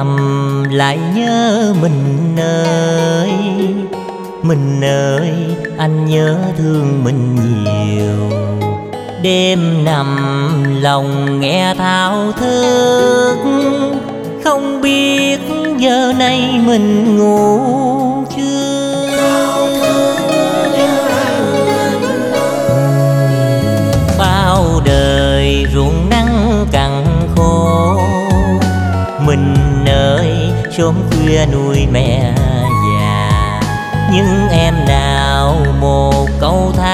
Nằm lại nhớ mình ơi Mình ơi anh nhớ thương mình nhiều. Đêm nằm lòng nghe thao thức, Không biết giờ này mình ngủ chưa? Bao đời ruộng nắng cằn chốn khuya nuôi mẹ già. Nhưng em nào một câu than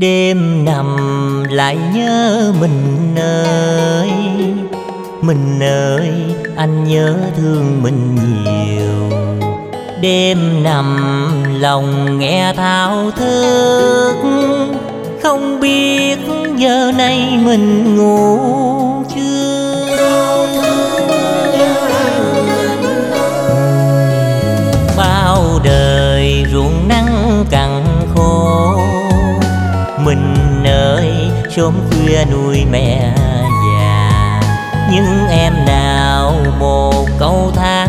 Đêm nằm lại nhớ mình ơi. Mình ơi, anh nhớ thương mình nhiều. Đêm nằm lòng nghe thao thức. Không biết giờ này mình ngủ chưa. Sớm khuya nuôi mẹ già. Nhưng em nào một câu than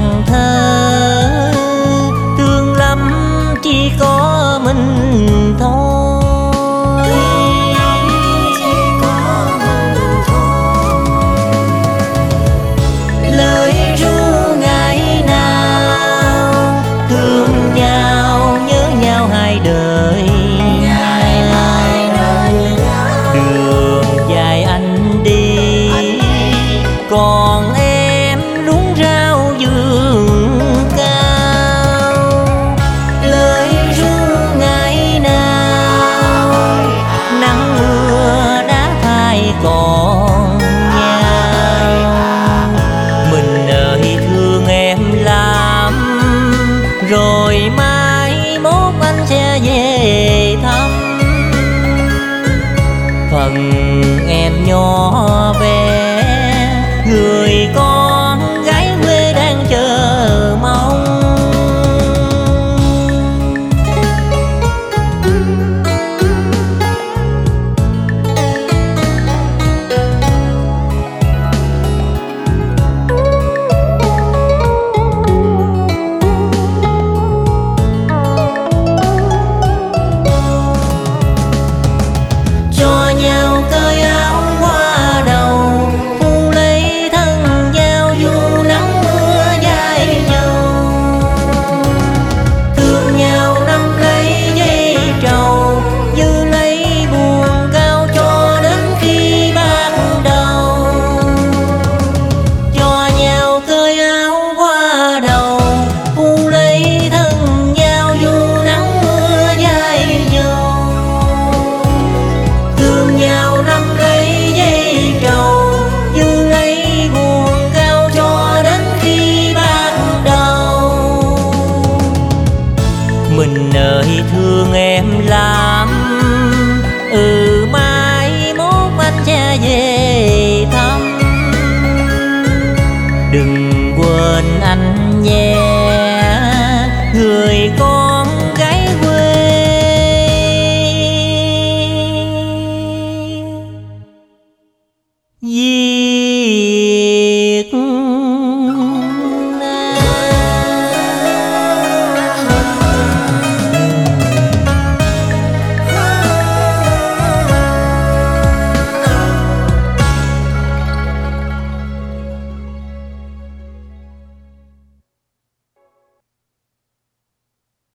Oh.